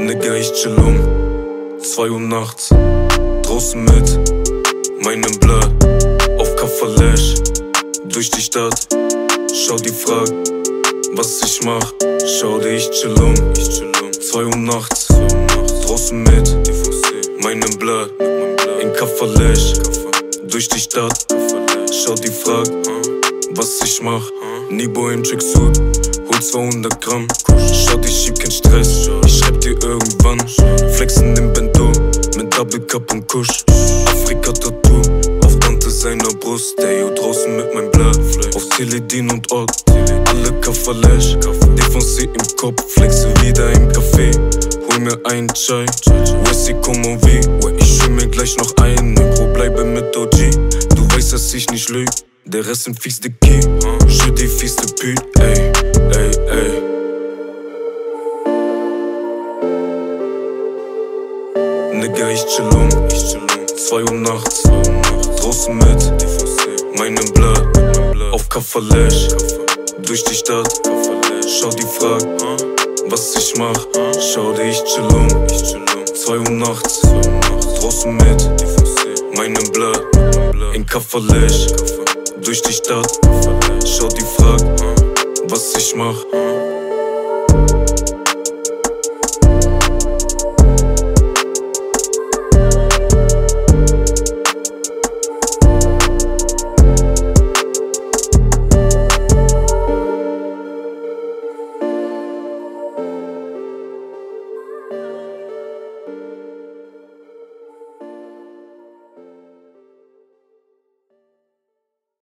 Nigga, ich chill um. 2 Uhr nachts. Draußen mit meinem Blood. Auf Kaffalash Durch die Stadt. Schau die frag Was ich mach. Schau dir, ich chill um. 2 Uhr nachts. Draußen mit meinem Blood. In Kaffalash Durch die Stadt. Schau die frag Was ich mach. Nibo im Tracksuit Hol 200 Gramm Schau, ich schieb kein Stress. Ich schreib dir irgendwann. Flexen im Bento Mit Double Cup und Kusch Afrika-Tattoo Auf Tante seiner Brust. Ey, draußen mit meinem Blatt Auf Teledin und Ort Alle Kaffalash Defoncé im Kopf. Flexe wieder im Café. Hol mir einen Chai. Wessi, comment wie Ich schwimm mir gleich noch ein. Negro, bleibe mit OG Du weißt, dass ich nicht lüg. Der Rest sind fies de Key, je die fies de ey, ey, Nigga, ich chill um, ich chill um. 2 Uhr nachts, draußen mit meinem Blood, auf Kaffalash, durch die Stadt, schau die frag, was ich mach, schau dir, ich chill um, 2 Uhr nachts, draußen mit meinem Blood, in Kaffalash, durch die Stadt. Schau die frag, was ich mach.